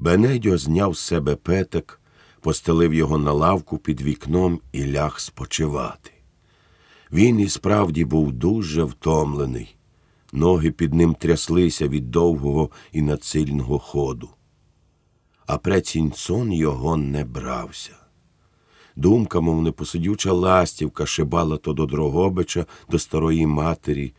Бенедьо зняв з себе петик, постелив його на лавку під вікном і ляг спочивати. Він і справді був дуже втомлений. Ноги під ним тряслися від довгого і надсильного ходу. А преціньцон його не брався. Думка, мов непосидюча ластівка, шибала то до Дрогобича, до старої матері,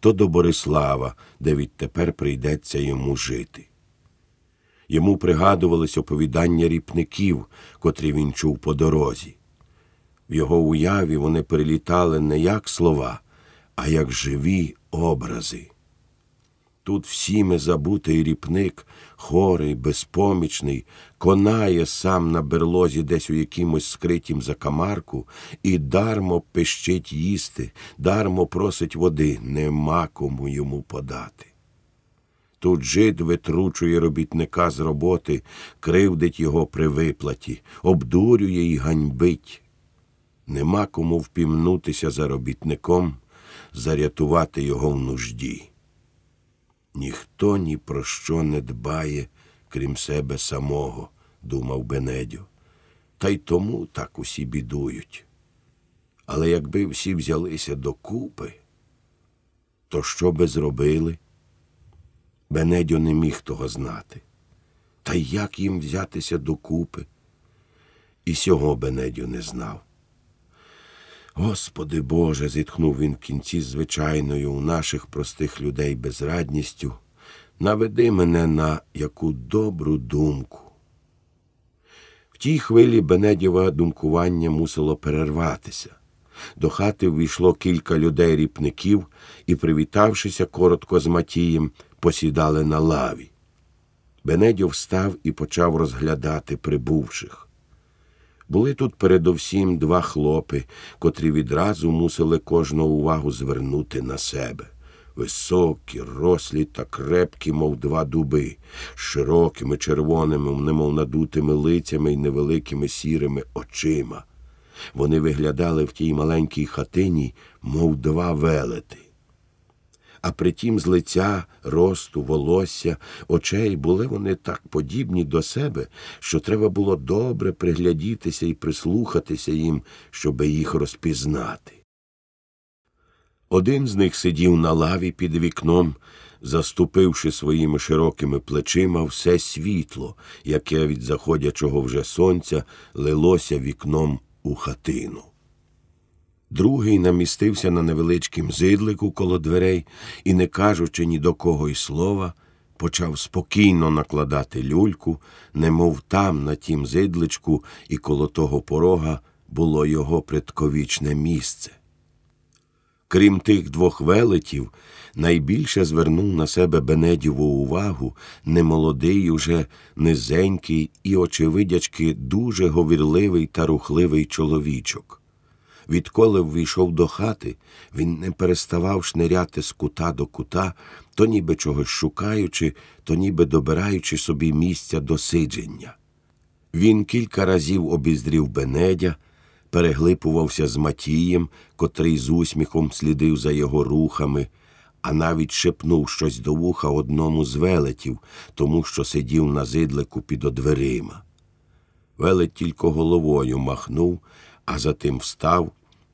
то до Борислава, де відтепер прийдеться йому жити. Йому пригадувались оповідання ріпників, котрі він чув по дорозі. В його уяві вони перелітали не як слова, а як живі образи. Тут всіми забутий ріпник, хорий, безпомічний, конає сам на берлозі десь у якимось скритім закамарку і дармо пищить їсти, дармо просить води, нема кому йому подати. Тут жид витручує робітника з роботи, кривдить його при виплаті, обдурює і ганьбить. Нема кому впімнутися за робітником, зарятувати його в нужді. Ніхто ні про що не дбає, крім себе самого, думав Бенедьо. Та й тому так усі бідують. Але якби всі взялися докупи, то що би зробили? Бенедьо не міг того знати. Та як їм взятися докупи? І сього Бенедьо не знав. Господи Боже, зітхнув він в кінці звичайною у наших простих людей безрадністю, наведи мене на яку добру думку. В тій хвилі Бенедєва думкування мусило перерватися. До хати ввійшло кілька людей ріпників і, привітавшися коротко з Матієм, посідали на лаві. Бенедьо встав і почав розглядати прибувших. Були тут передовсім два хлопи, котрі відразу мусили кожну увагу звернути на себе. Високі, рослі та крепкі, мов два дуби, з широкими червоними, немов надутими лицями й невеликими сірими очима. Вони виглядали в тій маленькій хатині, мов два велети. А притім з лиця, росту, волосся, очей були вони так подібні до себе, що треба було добре приглядітися і прислухатися їм, щоби їх розпізнати. Один з них сидів на лаві під вікном, заступивши своїми широкими плечима все світло, яке від заходячого вже сонця лилося вікном у хатину. Другий намістився на невеличкім зидлику коло дверей і, не кажучи ні до кого й слова, почав спокійно накладати люльку, немов там, на тім зидличку, і коло того порога було його предковічне місце. Крім тих двох велетів, найбільше звернув на себе Бенедіву увагу немолодий, уже низенький і, очевидячки, дуже говірливий та рухливий чоловічок. Відколи ввійшов до хати, він не переставав шниряти з кута до кута, то ніби чогось шукаючи, то ніби добираючи собі місця досидження. Він кілька разів обіздрів Бенедя, переглипувався з Матієм, котрий з усміхом слідив за його рухами, а навіть шепнув щось до вуха одному з велетів, тому що сидів на зидлику під одверима. Велет тільки головою махнув, а затим встав,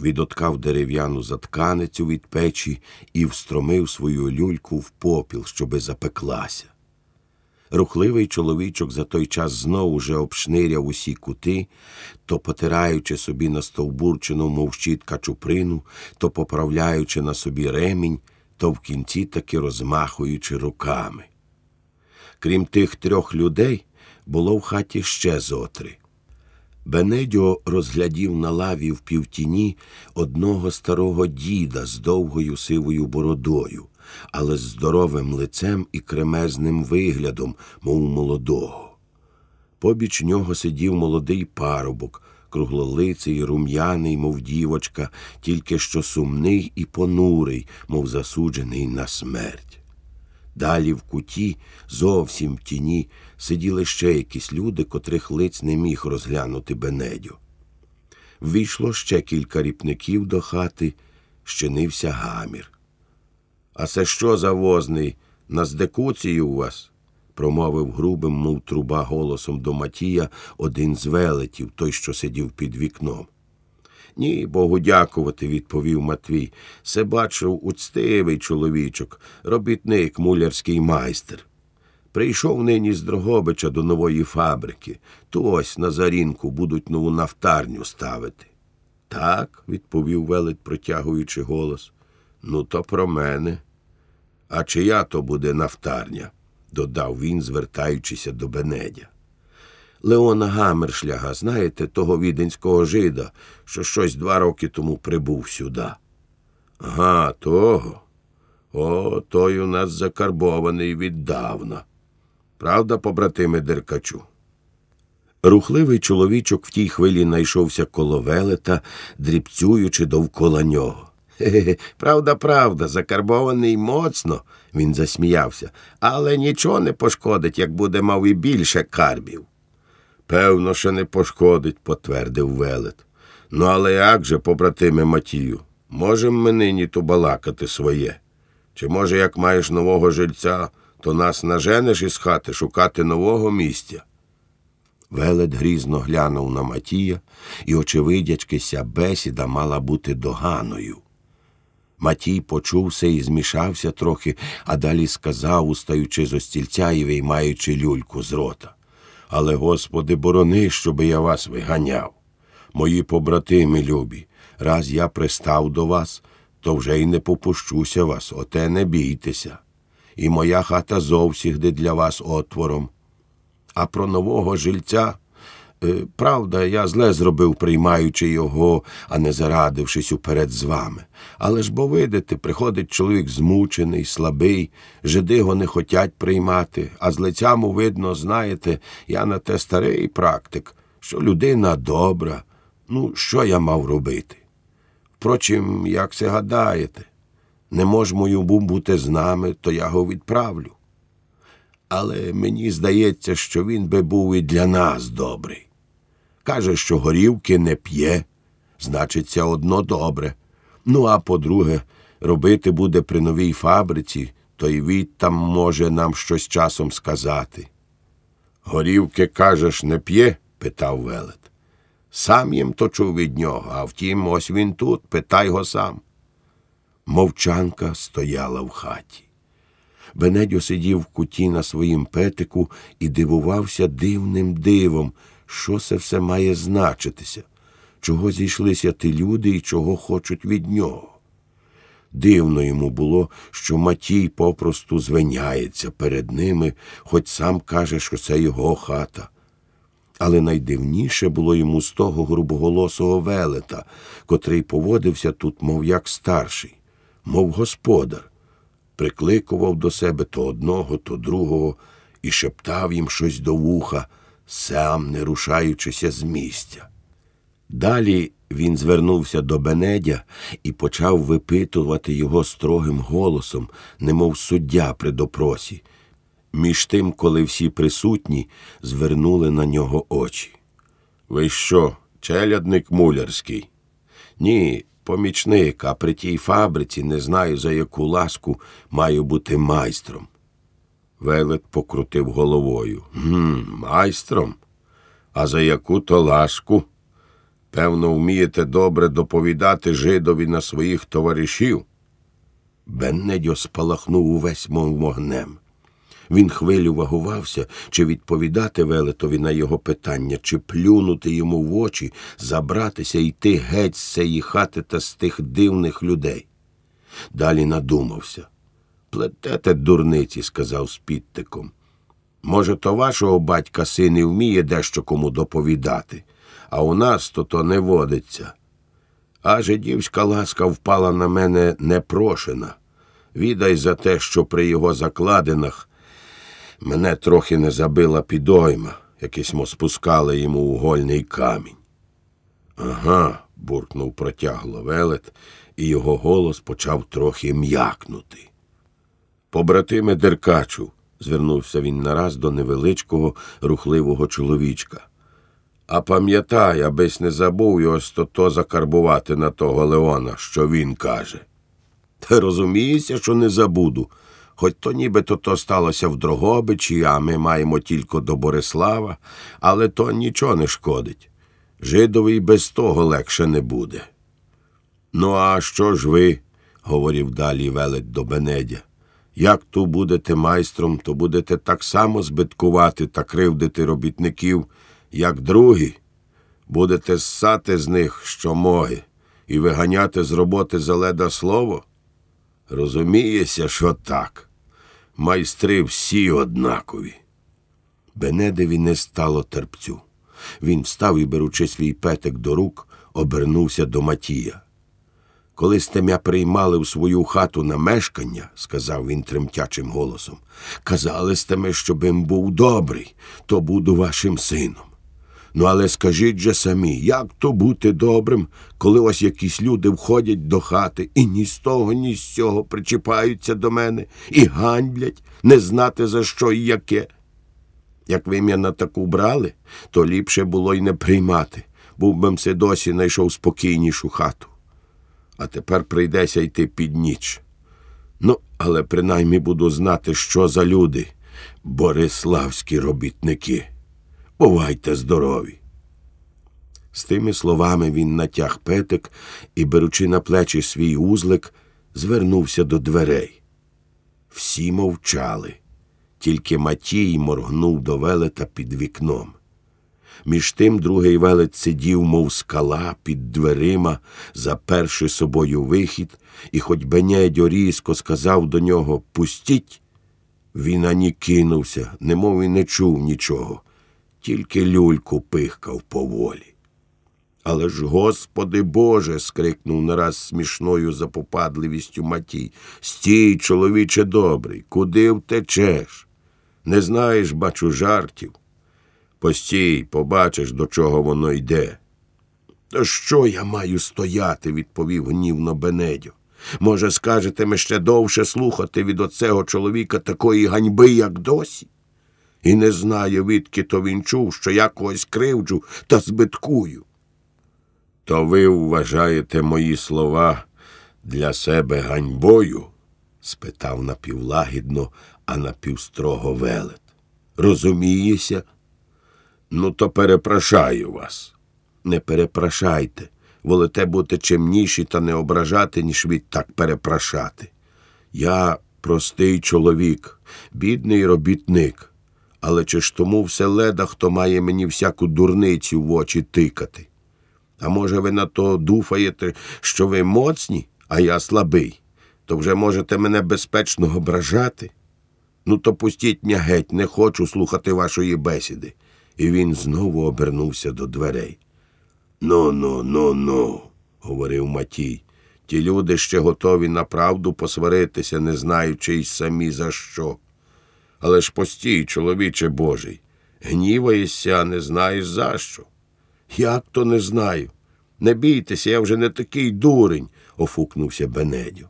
відоткав дерев'яну затканицю від печі і встромив свою люльку в попіл, щоби запеклася. Рухливий чоловічок за той час знову вже обшниряв усі кути, то потираючи собі на стовбурчену, мов щітка чуприну, то поправляючи на собі ремінь, то в кінці таки розмахуючи руками. Крім тих трьох людей, було в хаті ще зотри. Бенедьо розглядів на лаві в півтіні одного старого діда з довгою сивою бородою, але з здоровим лицем і кремезним виглядом, мов молодого. Побіч нього сидів молодий парубок, круглолиций, рум'яний, мов дівочка, тільки що сумний і понурий, мов засуджений на смерть. Далі в куті, зовсім в тіні, сиділи ще якісь люди, котрих лиць не міг розглянути Бенедьо. Ввійшло ще кілька ріпників до хати, щинився гамір. А це що за возний? На здекуції у вас? промовив грубим, мов труба голосом до Матія один з велетів, той, що сидів під вікном. Ні, Богу дякувати, відповів Матвій. Се бачив уцтивий чоловічок, робітник, мулярський майстер. Прийшов нині з Дрогобича до нової фабрики. То ось на зарінку будуть нову нафтарню ставити. Так, відповів велет, протягуючи голос. Ну, то про мене. А чия то буде нафтарня? додав він, звертаючися до Бенедя. Леона Гамершляга, знаєте, того віденського жида, що щось два роки тому прибув сюди. Ага, того. О, той у нас закарбований віддавна. Правда, побратиме Деркачу? Рухливий чоловічок в тій хвилі найшовся коло велета, дрібцюючи довкола нього. Правда, правда, закарбований моцно, він засміявся, але нічого не пошкодить, як буде мав і більше карбів. Певно, що не пошкодить, потвердив велет. Ну, але як же, побратиме Матію, можем ми нині ту балакати своє? Чи, може, як маєш нового жильця, то нас наженеш із хати шукати нового місця? Велет грізно глянув на Матія, і, очевидячки, ся бесіда мала бути доганою. Матій почувся і змішався трохи, а далі сказав, устаючи з остільця і виймаючи люльку з рота. Але, Господи, борони, щоби я вас виганяв. Мої побратими любі, раз я пристав до вас, то вже й не попущуся вас, оте не бійтеся. І моя хата зовсігди для вас отвором. А про нового жильця, правда, я зле зробив, приймаючи його, а не зарадившись уперед з вами. Але ж бо видите, приходить чоловік змучений, слабий, жиди його не хотять приймати, а з лицяму видно, знаєте, я на те старий практик, що людина добра. Ну, що я мав робити? Впрочем, як це гадаєте, не можемо йому бути з нами, то я його відправлю. Але мені здається, що він би був і для нас добрий. Каже, що горівки не п'є, значить, це одно добре. Ну, а по-друге, робити буде при новій фабриці, то й від там може нам щось часом сказати. Горівки, кажеш, не п'є? питав велет. Сам їм то чув від нього, а втім, ось він тут, питай го сам. Мовчанка стояла в хаті. Бенедьо сидів в куті на своїм петику і дивувався дивним дивом, що це все має значитися, чого зійшлися ті люди і чого хочуть від нього. Дивно йому було, що Матій попросту звиняється перед ними, хоч сам каже, що це його хата. Але найдивніше було йому з того грубоголосого велета, котрий поводився тут, мов як старший, мов господар, прикликував до себе то одного, то другого і шептав їм щось до вуха, сам не рушаючися з місця. Далі він звернувся до Бенедя і почав випитувати його строгим голосом, немов суддя при допросі. Між тим, коли всі присутні звернули на нього очі. Ви що, челядник мулярський? Ні, помічник, а при тій фабриці не знаю, за яку ласку маю бути майстром. Велет покрутив головою. «Гм, Майстром? А за яку то ласку? Певно, вмієте добре доповідати жидові на своїх товаришів. Беннедьо спалахнув увесь мов вогнем. Він хвилю вагувався, чи відповідати велетові на його питання, чи плюнути йому в очі, забратися і йти геть з цієї хати та з тих дивних людей. Далі надумався. Плетете дурниці, сказав з підтиком. Може, то вашого батька син і вміє дещо кому доповідати, а у нас то то не водиться. А жидівська ласка впала на мене непрошена. Відай за те, що при його закладинах мене трохи не забила підойма, якийсь спускали йому угольний камінь. Ага, буркнув протягло велет, і його голос почав трохи м'якнути. Побратиме Деркачу, звернувся він нараз до невеличкого, рухливого чоловічка. А пам'ятай, абись не забув його то закарбувати на того Леона, що він каже. Ти розумієшся, що не забуду, Хоч то нібито то сталося в Дрогобичі, а ми маємо тільки до Борислава, але то нічого не шкодить. Жидові без того легше не буде. Ну, а що ж ви? говорив далі велет до Бенедя. Як ту будете майстром, то будете так само збиткувати та кривдити робітників, як другі. Будете ссати з них, що моги, і виганяти з роботи за слово? Розумієся, що так. Майстри всі однакові. Бенедеві не стало терпцю. Він встав і, беручи свій петик до рук, обернувся до Матія. Коли стемя приймали в свою хату на мешкання, сказав він тремтячим голосом, казали стеме, щоб їм був добрий, то буду вашим сином. Ну, але скажіть же самі, як то бути добрим, коли ось якісь люди входять до хати і ні з того, ні з цього причіпаються до мене і гандлять, не знати за що і яке. Як ви мене на таку брали, то ліпше було й не приймати, був би все досі знайшов спокійнішу хату. А тепер прийдеться йти під ніч. Ну, але принаймні буду знати, що за люди, бориславські робітники. Бувайте здорові. З тими словами він натяг петик і, беручи на плечі свій узлик, звернувся до дверей. Всі мовчали, тільки Матій моргнув до велета під вікном. Між тим другий велет сидів, мов скала, під дверима, заперши собою вихід, і хоч Бенедьо різко сказав до нього Пустіть, він ані кинувся, немов і не чув нічого, тільки люльку пихкав поволі. Але ж, Господи Боже. скрикнув нараз смішною запопадливістю Матій. Стій, чоловіче добрий, куди втечеш? Не знаєш, бачу, жартів. Постій, побачиш, до чого воно йде. То що я маю стояти? відповів гнівно Бенедьо. Може, скажете ще довше слухати від оцего чоловіка такої ганьби, як досі? І не знаю, відки то він чув, що я когось кривджу та збиткую. То ви вважаєте мої слова для себе ганьбою? спитав напівлагідно, а напівстрого велет. Розумієся? Ну, то перепрошаю вас. Не перепрошайте. Волите бути чемніші та не ображати, ніж відтак перепрошати. Я простий чоловік, бідний робітник, але чи ж тому все леда, хто має мені всяку дурницю в очі тикати? А може, ви на то дуфаєте, що ви моцні, а я слабий, то вже можете мене безпечно ображати? Ну, то пустіть мене геть, не хочу слухати вашої бесіди. І він знову обернувся до дверей. Ну, ну, ну, ну, говорив Матій. Ті люди ще готові на правду посваритися, не знаючи й самі за що. Але ж постій, чоловіче Божий, гніваєшся, не знаєш за що. Як то не знаю? Не бійтеся, я вже не такий дурень, офукнувся Бенедьо.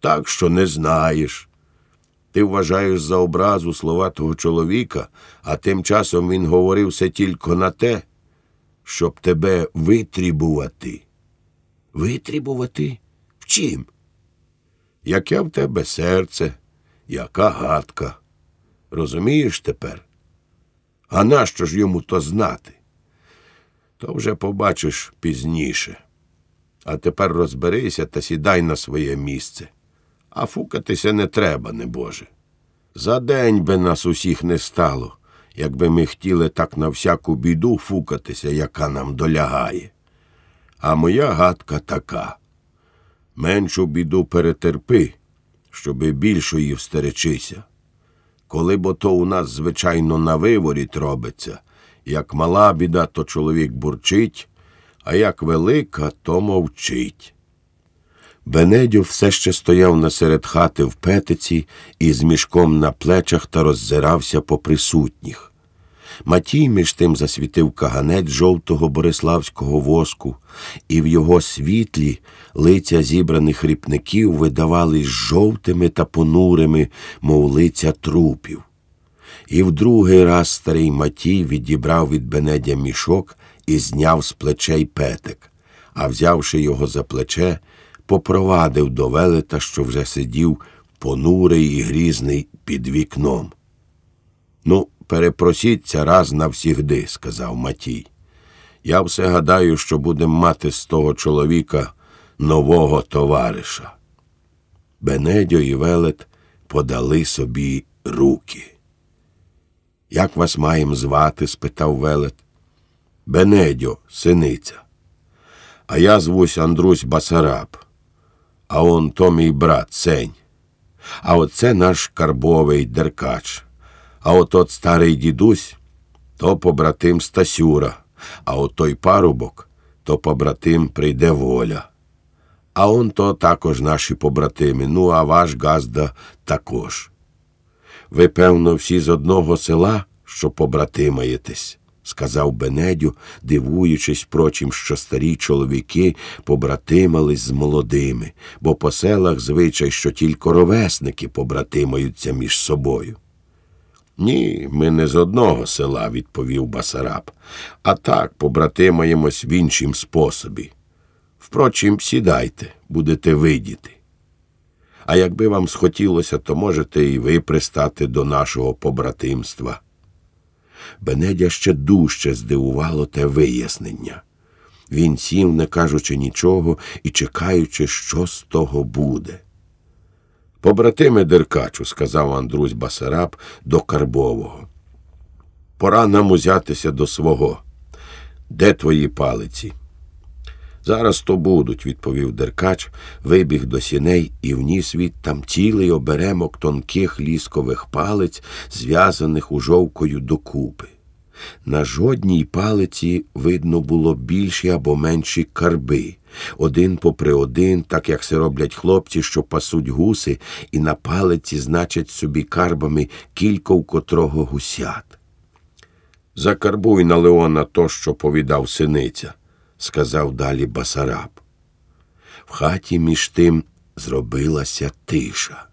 Так що не знаєш. Ти вважаєш за образу слова того чоловіка, а тим часом він говорив все тільки на те, щоб тебе витрібувати. Витрібувати? В чим? Яке в тебе серце, яка гадка. Розумієш тепер? А нащо ж йому то знати? То вже побачиш пізніше. А тепер розберися та сідай на своє місце. А фукатися не треба, небоже. За день би нас усіх не стало, якби ми хотіли так на всяку біду фукатися, яка нам долягає. А моя гадка така меншу біду перетерпи, щоби більшої встеречися. Коли бо то у нас, звичайно, на виворіт робиться, як мала біда, то чоловік бурчить, а як велика, то мовчить. Бенедьо все ще стояв насеред хати в петиці із мішком на плечах та роззирався по присутніх. Матій між тим засвітив каганець жовтого бориславського воску, і в його світлі лиця зібраних ріпників видавались жовтими та понурими, мов лиця трупів. І в другий раз старий Матій відібрав від Бенедя мішок і зняв з плечей петик, а взявши його за плече, попровадив до велета, що вже сидів понурий і грізний під вікном. Ну, перепросіться раз навсігди, сказав Матій. Я все гадаю, що будем мати з того чоловіка нового товариша. Бенедьо і Велет подали собі руки. Як вас маєм звати? спитав Велет. Бенедьо, синиця. А я звусь Андрусь Басараб. А он то мій брат Сень. А оце наш карбовий деркач. А от от старий дідусь то побратим Стасюра, а от той парубок то побратим прийде воля. А он то також наші побратими, ну а ваш газда також. Ви, певно, всі з одного села, що побратимаєтесь, сказав Бенедю, дивуючись, прочим, що старі чоловіки побратимались з молодими, бо по селах звичай, що тільки ровесники побратимаються між собою. Ні, ми не з одного села, відповів Басараб, а так побратимаємось в іншім способі. Впрочем, сідайте, будете видіти. А якби вам схотілося, то можете і ви пристати до нашого побратимства. Бенедя ще дужче здивувало те вияснення. Він сів, не кажучи нічого і чекаючи, що з того буде. Побратиме Деркачу, сказав Андрусь Басараб до Карбового. Пора нам узятися до свого. Де твої палиці? Зараз то будуть, відповів Деркач, вибіг до сіней і вніс відтам цілий оберемок тонких ліскових палиць, зв'язаних ужовкою докупи. На жодній палиці видно було більші або менші карби, один попри один, так як це роблять хлопці, що пасуть гуси, і на палиці значать собі карбами кілько котрого гусят. Закарбуй на Леона то, що повідав синиця, сказав далі Басараб. В хаті між тим зробилася тиша.